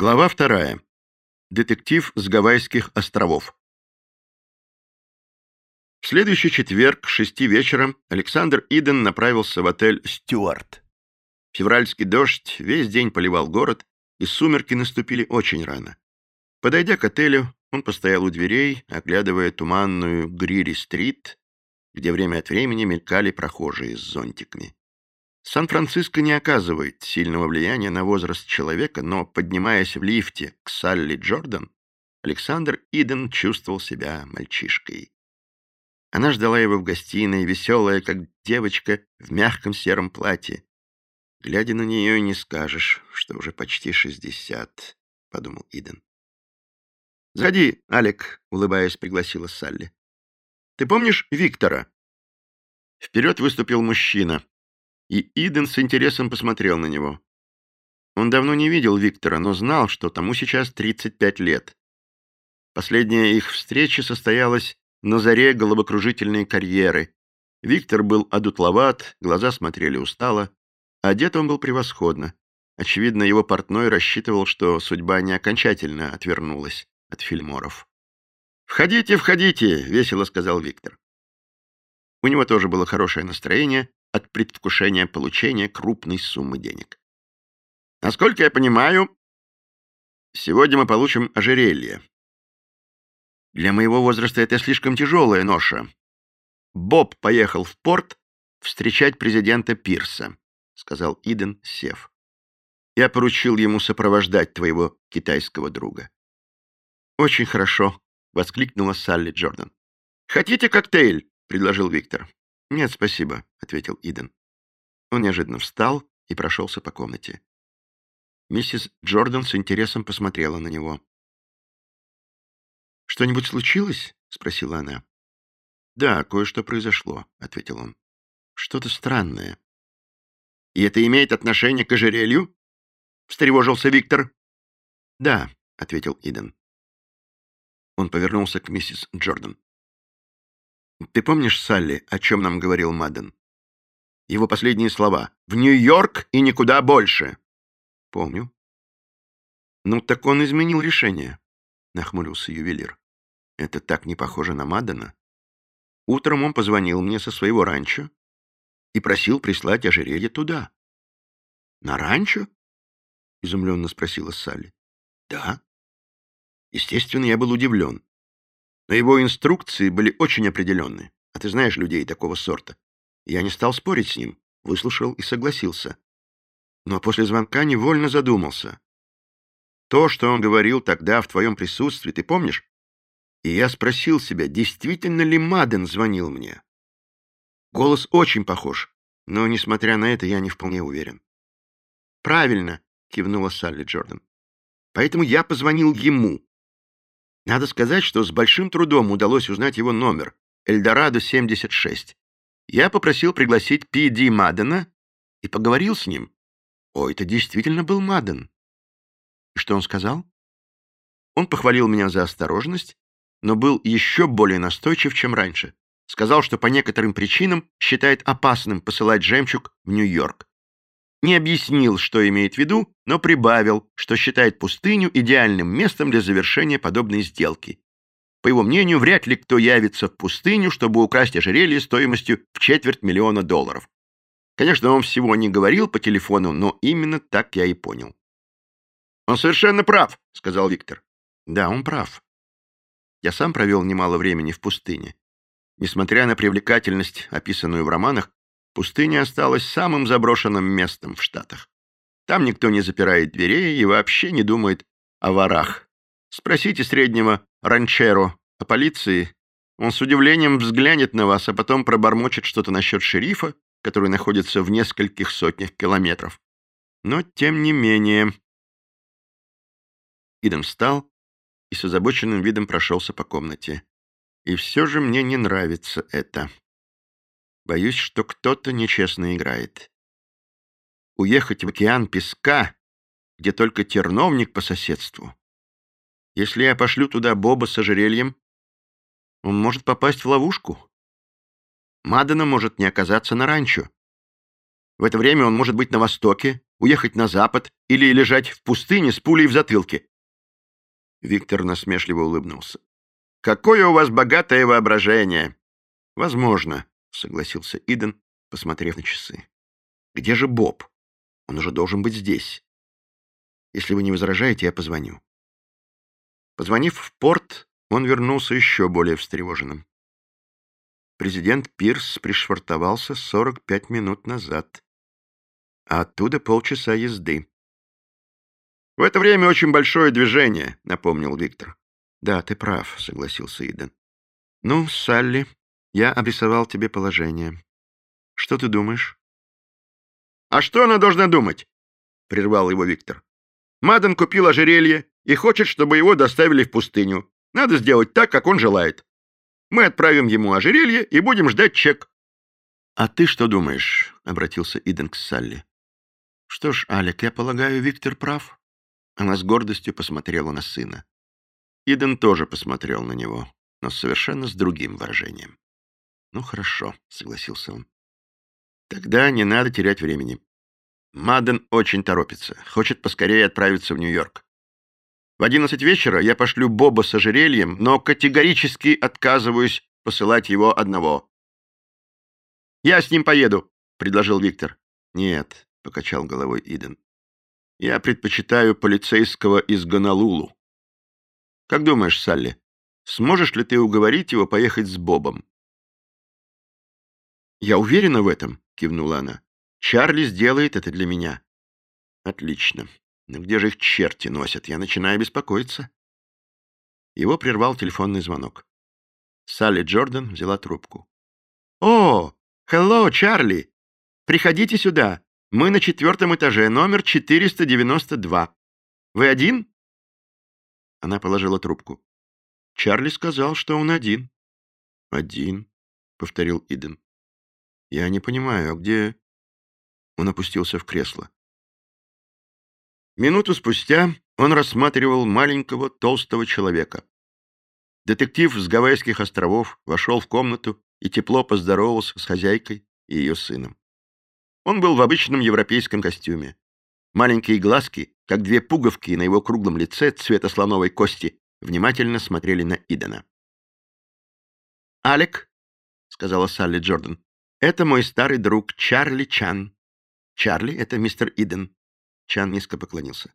Глава вторая. Детектив с Гавайских островов. В следующий четверг к шести вечера Александр Иден направился в отель «Стюарт». Февральский дождь весь день поливал город, и сумерки наступили очень рано. Подойдя к отелю, он постоял у дверей, оглядывая туманную Грири-стрит, где время от времени мелькали прохожие с зонтиками. Сан-Франциско не оказывает сильного влияния на возраст человека, но, поднимаясь в лифте к Салли Джордан, Александр Иден чувствовал себя мальчишкой. Она ждала его в гостиной, веселая, как девочка в мягком сером платье. Глядя на нее, не скажешь, что уже почти шестьдесят, — подумал Иден. «Заходи, Алек», — улыбаясь, пригласила Салли. «Ты помнишь Виктора?» Вперед выступил мужчина, и Иден с интересом посмотрел на него. Он давно не видел Виктора, но знал, что тому сейчас 35 лет. Последняя их встреча состоялась на заре головокружительной карьеры. Виктор был одутловат, глаза смотрели устало. Одет он был превосходно. Очевидно, его портной рассчитывал, что судьба не окончательно отвернулась от фильморов. «Входите, входите!» — весело сказал Виктор. У него тоже было хорошее настроение, от предвкушения получения крупной суммы денег. Насколько я понимаю, сегодня мы получим ожерелье. Для моего возраста это слишком тяжелая ноша. Боб поехал в порт встречать президента Пирса, сказал Иден, сев. Я поручил ему сопровождать твоего китайского друга. Очень хорошо, воскликнула Салли Джордан. Хотите коктейль? предложил Виктор. «Нет, спасибо», — ответил Иден. Он неожиданно встал и прошелся по комнате. Миссис Джордан с интересом посмотрела на него. «Что-нибудь случилось?» — спросила она. «Да, кое-что произошло», — ответил он. «Что-то странное». «И это имеет отношение к ожерелью?» — встревожился Виктор. «Да», — ответил Иден. Он повернулся к миссис Джордан. Ты помнишь, Салли, о чем нам говорил Мадден? Его последние слова. «В Нью-Йорк и никуда больше!» Помню. Ну, так он изменил решение, нахмурился ювелир. Это так не похоже на Маддена. Утром он позвонил мне со своего ранчо и просил прислать ожерелье туда. На ранчо? Изумленно спросила Салли. Да. Естественно, я был удивлен. Но его инструкции были очень определенны. А ты знаешь людей такого сорта. Я не стал спорить с ним, выслушал и согласился. Но после звонка невольно задумался. То, что он говорил тогда в твоем присутствии, ты помнишь? И я спросил себя, действительно ли Маден звонил мне. Голос очень похож, но, несмотря на это, я не вполне уверен. «Правильно», — кивнула Салли Джордан. «Поэтому я позвонил ему, надо сказать, что с большим трудом удалось узнать его номер — Эльдорадо-76. Я попросил пригласить Пи Ди Мадена и поговорил с ним. О, это действительно был Маден. И что он сказал? Он похвалил меня за осторожность, но был еще более настойчив, чем раньше. Сказал, что по некоторым причинам считает опасным посылать жемчуг в Нью-Йорк. Не объяснил, что имеет в виду, но прибавил, что считает пустыню идеальным местом для завершения подобной сделки. По его мнению, вряд ли кто явится в пустыню, чтобы украсть ожерелье стоимостью в четверть миллиона долларов. Конечно, он всего не говорил по телефону, но именно так я и понял. «Он совершенно прав», — сказал Виктор. «Да, он прав. Я сам провел немало времени в пустыне. Несмотря на привлекательность, описанную в романах, Пустыня осталась самым заброшенным местом в Штатах. Там никто не запирает дверей и вообще не думает о ворах. Спросите среднего ранчеро о полиции. Он с удивлением взглянет на вас, а потом пробормочет что-то насчет шерифа, который находится в нескольких сотнях километров. Но тем не менее... Иден встал и с озабоченным видом прошелся по комнате. И все же мне не нравится это. Боюсь, что кто-то нечестно играет. Уехать в океан песка, где только терновник по соседству. Если я пошлю туда Боба с ожерельем, он может попасть в ловушку. Мадена может не оказаться на ранчо. В это время он может быть на востоке, уехать на запад или лежать в пустыне с пулей в затылке. Виктор насмешливо улыбнулся. «Какое у вас богатое воображение!» «Возможно», — согласился Иден, посмотрев на часы. «Где же Боб? Он уже должен быть здесь. Если вы не возражаете, я позвоню». Позвонив в порт, он вернулся еще более встревоженным. Президент Пирс пришвартовался 45 минут назад, а оттуда полчаса езды. «В это время очень большое движение», — напомнил Виктор. «Да, ты прав», — согласился Иден. «Ну, Салли, я обрисовал тебе положение. Что ты думаешь?» «А что она должна думать?» — прервал его Виктор. «Маден купил ожерелье и хочет, чтобы его доставили в пустыню. Надо сделать так, как он желает. Мы отправим ему ожерелье и будем ждать чек». «А ты что думаешь?» — обратился Иден к Салли. «Что ж, Алек, я полагаю, Виктор прав. Она с гордостью посмотрела на сына. Иден тоже посмотрел на него, но совершенно с другим выражением. «Ну, хорошо», — согласился он. «Тогда не надо терять времени. Маден очень торопится, хочет поскорее отправиться в Нью-Йорк. В одиннадцать вечера я пошлю Боба с ожерельем, но категорически отказываюсь посылать его одного». «Я с ним поеду», — предложил Виктор. «Нет», — покачал головой Иден. Я предпочитаю полицейского из Гонолулу. Как думаешь, Салли, сможешь ли ты уговорить его поехать с Бобом? Я уверена в этом, кивнула она. Чарли сделает это для меня. Отлично. Но где же их черти носят? Я начинаю беспокоиться. Его прервал телефонный звонок. Салли Джордан взяла трубку. «О, hello, Чарли! Приходите сюда. Мы на четвертом этаже, номер 492. Вы один?» Она положила трубку. Чарли сказал, что он один. «Один», — повторил Иден. «Я не понимаю, а где...» Он опустился в кресло. Минуту спустя он рассматривал маленького толстого человека. Детектив с Гавайских островов вошел в комнату и тепло поздоровался с хозяйкой и ее сыном. Он был в обычном европейском костюме. Маленькие глазки, как две пуговки на его круглом лице цвета слоновой кости, внимательно смотрели на Идена. «Алек», — сказала Салли Джордан, — «это мой старый друг Чарли Чан. Чарли — это мистер Иден». Чан низко поклонился.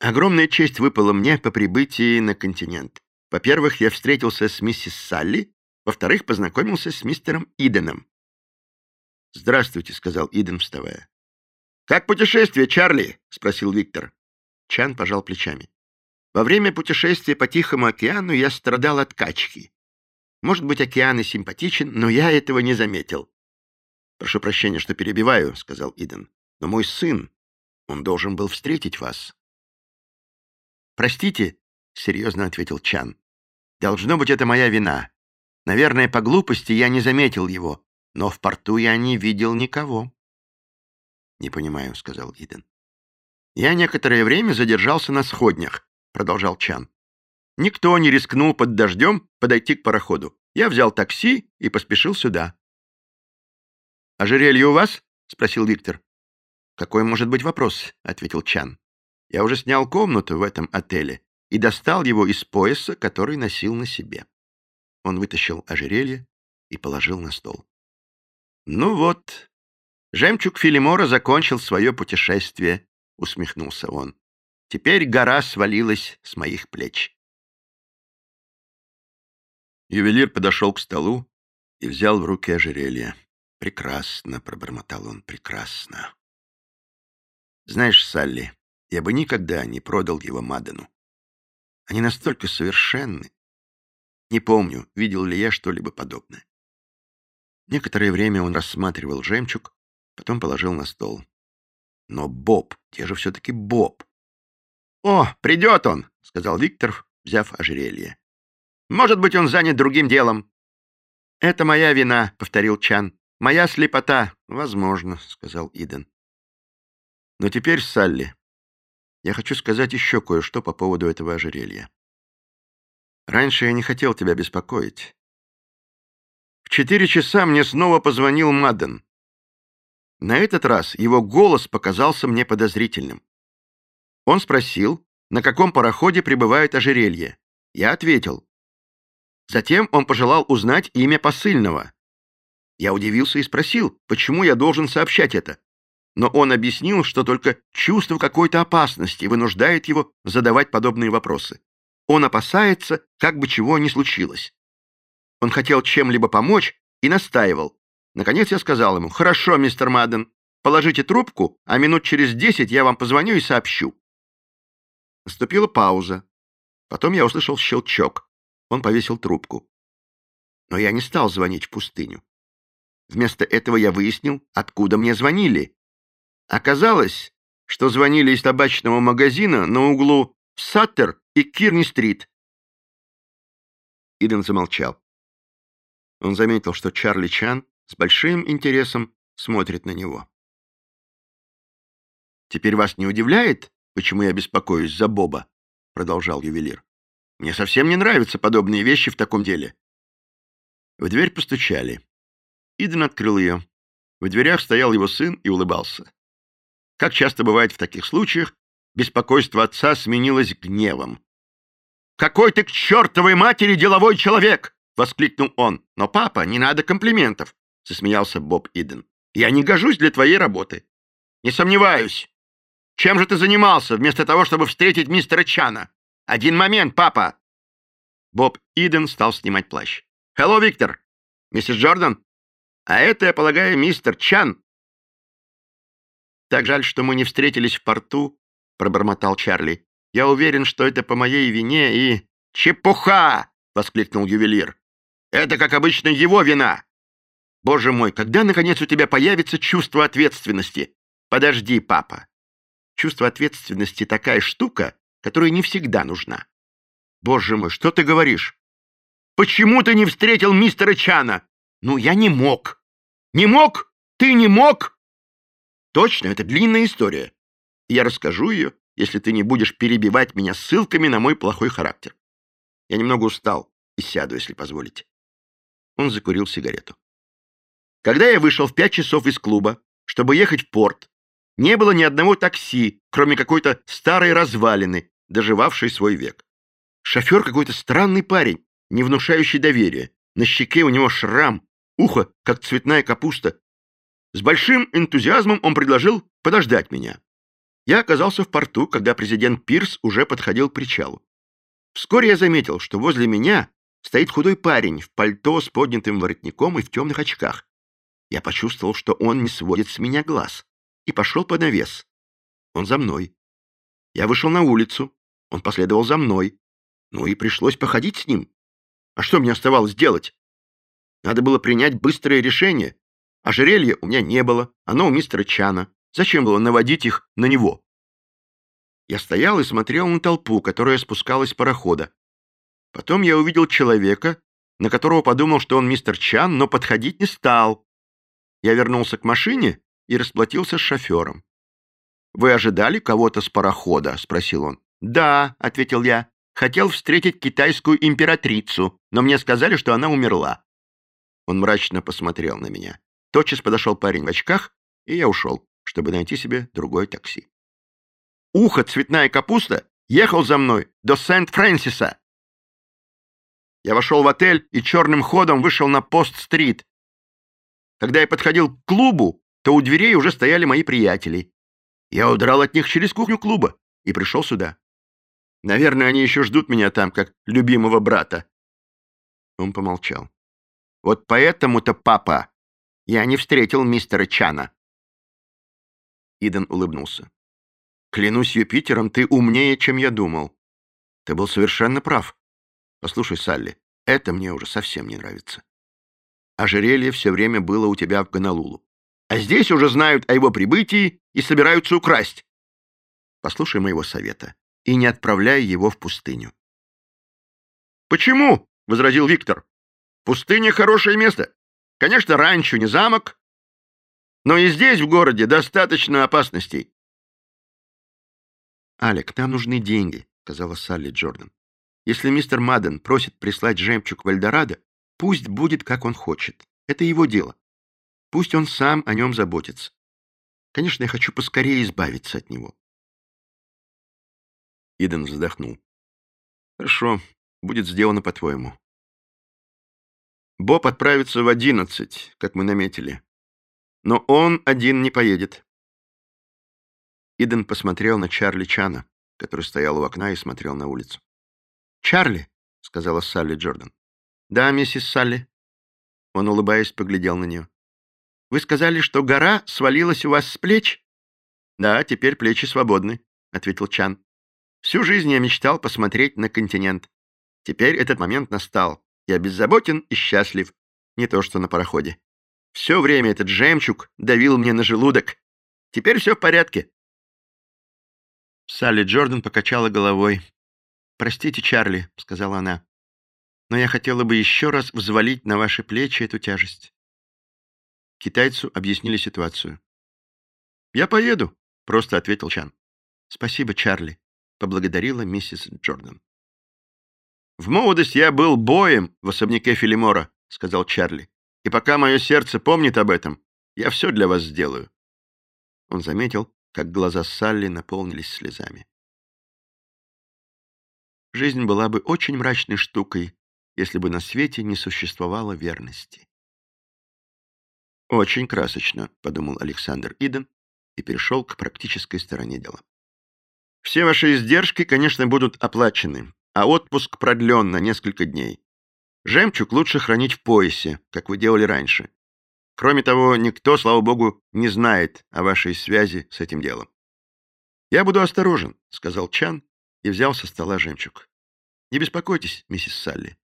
Огромная честь выпала мне по прибытии на континент. Во-первых, я встретился с миссис Салли, во-вторых, познакомился с мистером Иденом. «Здравствуйте», — сказал Иден, вставая. «Как путешествие, Чарли?» — спросил Виктор. Чан пожал плечами. «Во время путешествия по Тихому океану я страдал от качки. Может быть, океан и симпатичен, но я этого не заметил». «Прошу прощения, что перебиваю», — сказал Иден. «Но мой сын, он должен был встретить вас». «Простите», — серьезно ответил Чан. «Должно быть, это моя вина. Наверное, по глупости я не заметил его но в порту я не видел никого. — Не понимаю, — сказал Иден. — Я некоторое время задержался на сходнях, — продолжал Чан. Никто не рискнул под дождем подойти к пароходу. Я взял такси и поспешил сюда. — «Ожерелье у вас?» — спросил Виктор. «Какой может быть вопрос?» — ответил Чан. «Я уже снял комнату в этом отеле и достал его из пояса, который носил на себе». Он вытащил ожерелье и положил на стол. «Ну вот, жемчуг Филимора закончил свое путешествие», — усмехнулся он. «Теперь гора свалилась с моих плеч». Ювелир подошел к столу и взял в руки ожерелье. «Прекрасно», — пробормотал он, — «прекрасно». «Знаешь, Салли, я бы никогда не продал его Мадену. Они настолько совершенны. Не помню, видел ли я что-либо подобное. Некоторое время он рассматривал жемчуг, потом положил на стол. Но Боб, где же все-таки Боб? «О, придет он!» — сказал Виктор, взяв ожерелье. «Может быть, он занят другим делом». «Это моя вина», — повторил Чан. «Моя слепота». «Возможно», — сказал Иден. «Но теперь, Салли, я хочу сказать еще кое-что по поводу этого ожерелья. Раньше я не хотел тебя беспокоить, четыре часа мне снова позвонил Мадден. На этот раз его голос показался мне подозрительным. Он спросил, на каком пароходе прибывает ожерелье. Я ответил. Затем он пожелал узнать имя посыльного. Я удивился и спросил, почему я должен сообщать это. Но он объяснил, что только чувство какой-то опасности вынуждает его задавать подобные вопросы. Он опасается, как бы чего ни случилось. Он хотел чем-либо помочь и настаивал. Наконец я сказал ему, «Хорошо, мистер Мадден, положите трубку, а минут через десять я вам позвоню и сообщу». Наступила пауза. Потом я услышал щелчок. Он повесил трубку. Но я не стал звонить в пустыню. Вместо этого я выяснил, откуда мне звонили. Оказалось, что звонили из табачного магазина на углу Саттер и Кирни-стрит. Иден замолчал. Он заметил, что Чарли Чан с большим интересом смотрит на него. «Теперь вас не удивляет, почему я беспокоюсь за Боба?» — продолжал ювелир. «Мне совсем не нравятся подобные вещи в таком деле». В дверь постучали. Иден открыл ее. В дверях стоял его сын и улыбался. Как часто бывает в таких случаях, беспокойство отца сменилось гневом. «Какой ты к чертовой матери деловой человек!» — воскликнул он. «Но, папа, не надо комплиментов!» — засмеялся Боб Иден. «Я не гожусь для твоей работы». «Не сомневаюсь. Чем же ты занимался, вместо того, чтобы встретить мистера Чана? Один момент, папа!» Боб Иден стал снимать плащ. «Хелло, Виктор! Миссис Джордан? А это, я полагаю, мистер Чан!» «Так жаль, что мы не встретились в порту», — пробормотал Чарли. «Я уверен, что это по моей вине и...» «Чепуха!» — воскликнул ювелир. «Это, как обычно, его вина!» «Боже мой, когда, наконец, у тебя появится чувство ответственности?» «Подожди, папа. Чувство ответственности такая штука, которая не всегда нужна». «Боже мой, что ты говоришь?» «Почему ты не встретил мистера Чана?» «Ну, я не мог». «Не мог? Ты не мог?» «Точно, это длинная история. Я расскажу ее, если ты не будешь перебивать меня ссылками на мой плохой характер. Я немного устал и сяду, если позволите». Он закурил сигарету. Когда я вышел в пять часов из клуба, чтобы ехать в порт, не было ни одного такси, кроме какой-то старой развалины, доживавшей свой век. Шофер какой-то странный парень, не внушающий доверия. На щеке у него шрам, ухо, как цветная капуста. С большим энтузиазмом он предложил подождать меня. Я оказался в порту, когда президент Пирс уже подходил к причалу. Вскоре я заметил, что возле меня стоит худой парень в пальто с поднятым воротником и в темных очках. Я почувствовал, что он не сводит с меня глаз, и пошел под навес. Он за мной. Я вышел на улицу, он последовал за мной. Ну и пришлось походить с ним. А что мне оставалось делать? Надо было принять быстрое решение. Ожерелья у меня не было, оно у мистера Чана. Зачем было наводить их на него? Я стоял и смотрел на толпу, которая спускалась с парохода. Потом я увидел человека, на которого подумал, что он мистер Чан, но подходить не стал. Я вернулся к машине и расплатился с шофером. «Вы ожидали кого-то с парохода?» — спросил он. «Да», — ответил я. «Хотел встретить китайскую императрицу, но мне сказали, что она умерла». Он мрачно посмотрел на меня. Тотчас подошел парень в очках, и я ушел, чтобы найти себе другое такси. Ухо цветная капуста ехал за мной до Сент-Фрэнсиса. Я вошел в отель и черным ходом вышел на Пост-стрит, когда я подходил к клубу, то у дверей уже стояли мои приятели. Я удрал от них через кухню клуба и пришел сюда. Наверное, они еще ждут меня там, как любимого брата. Он помолчал. Вот поэтому-то, папа, я не встретил мистера Чана. Иден улыбнулся. Клянусь Юпитером, ты умнее, чем я думал. Ты был совершенно прав. Послушай, Салли, это мне уже совсем не нравится ожерелье все время было у тебя в Гонолулу. А здесь уже знают о его прибытии и собираются украсть. Послушай моего совета и не отправляй его в пустыню. «Почему?» — возразил Виктор. «Пустыня — хорошее место. Конечно, раньше не замок, но и здесь, в городе, достаточно опасностей». «Алек, нам нужны деньги», — сказала Салли Джордан. «Если мистер Мадден просит прислать жемчуг в Эльдорадо, Пусть будет, как он хочет. Это его дело. Пусть он сам о нем заботится. Конечно, я хочу поскорее избавиться от него. Иден вздохнул. Хорошо, будет сделано по-твоему. Боб отправится в одиннадцать, как мы наметили. Но он один не поедет. Иден посмотрел на Чарли Чана, который стоял у окна и смотрел на улицу. «Чарли», — сказала Салли Джордан. «Да, миссис Салли». Он, улыбаясь, поглядел на нее. «Вы сказали, что гора свалилась у вас с плеч?» «Да, теперь плечи свободны», — ответил Чан. «Всю жизнь я мечтал посмотреть на континент. Теперь этот момент настал. Я беззаботен и счастлив. Не то что на пароходе. Все время этот жемчуг давил мне на желудок. Теперь все в порядке». Салли Джордан покачала головой. «Простите, Чарли», — сказала она, — «но я хотела бы еще раз взвалить на ваши плечи эту тяжесть». Китайцу объяснили ситуацию. «Я поеду», — просто ответил Чан. «Спасибо, Чарли», — поблагодарила миссис Джордан. «В молодость я был боем в особняке Филимора», — сказал Чарли. «И пока мое сердце помнит об этом, я все для вас сделаю». Он заметил, как глаза Салли наполнились слезами. Жизнь была бы очень мрачной штукой, если бы на свете не существовало верности. «Очень красочно», — подумал Александр Иден и перешел к практической стороне дела. «Все ваши издержки, конечно, будут оплачены, а отпуск продлен на несколько дней. Жемчуг лучше хранить в поясе, как вы делали раньше. Кроме того, никто, слава богу, не знает о вашей связи с этим делом. «Я буду осторожен», — сказал Чан и взял со стола жемчуг. «Не беспокойтесь, миссис Салли.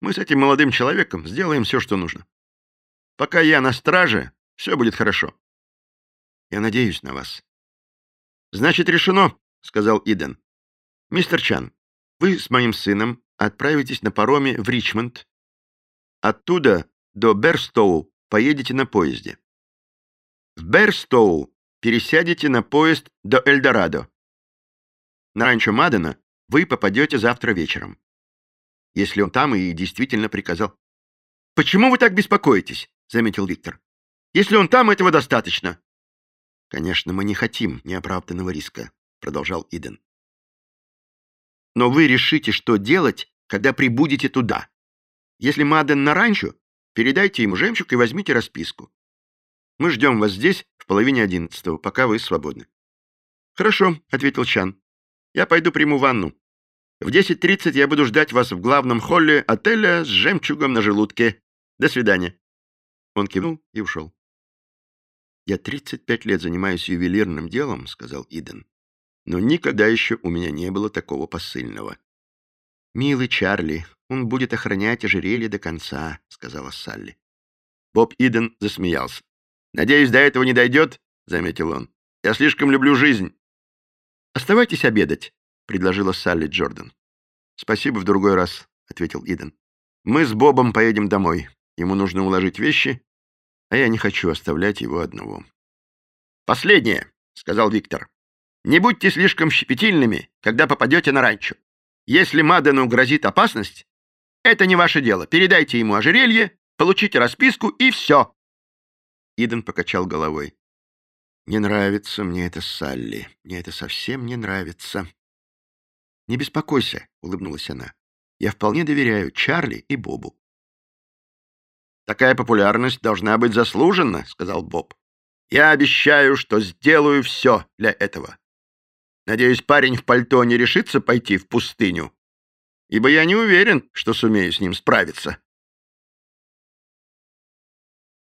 Мы с этим молодым человеком сделаем все, что нужно. Пока я на страже, все будет хорошо. Я надеюсь на вас». «Значит, решено», — сказал Иден. «Мистер Чан, вы с моим сыном отправитесь на пароме в Ричмонд. Оттуда до Берстоу поедете на поезде. В Берстоу пересядете на поезд до Эльдорадо. На ранчо Мадена вы попадете завтра вечером. Если он там и действительно приказал. «Почему вы так беспокоитесь?» — заметил Виктор. «Если он там, этого достаточно». «Конечно, мы не хотим неоправданного риска», — продолжал Иден. «Но вы решите, что делать, когда прибудете туда. Если Маден на ранчо, передайте ему жемчуг и возьмите расписку. Мы ждем вас здесь в половине одиннадцатого, пока вы свободны». «Хорошо», — ответил Чан. «Я пойду приму ванну. В 10.30 я буду ждать вас в главном холле отеля с жемчугом на желудке. До свидания». Он кивнул и ушел. «Я 35 лет занимаюсь ювелирным делом», — сказал Иден. «Но никогда еще у меня не было такого посыльного». «Милый Чарли, он будет охранять ожерелье до конца», — сказала Салли. Боб Иден засмеялся. «Надеюсь, до этого не дойдет», — заметил он. «Я слишком люблю жизнь». «Оставайтесь обедать», — предложила Салли Джордан. «Спасибо в другой раз», — ответил Иден. «Мы с Бобом поедем домой. Ему нужно уложить вещи, а я не хочу оставлять его одного». «Последнее», — сказал Виктор. «Не будьте слишком щепетильными, когда попадете на ранчо. Если Мадену грозит опасность, это не ваше дело. Передайте ему ожерелье, получите расписку и все. Иден покачал головой. «Не нравится мне это Салли. Мне это совсем не нравится». «Не беспокойся», — улыбнулась она. «Я вполне доверяю Чарли и Бобу». «Такая популярность должна быть заслужена», — сказал Боб. «Я обещаю, что сделаю все для этого. Надеюсь, парень в пальто не решится пойти в пустыню, ибо я не уверен, что сумею с ним справиться».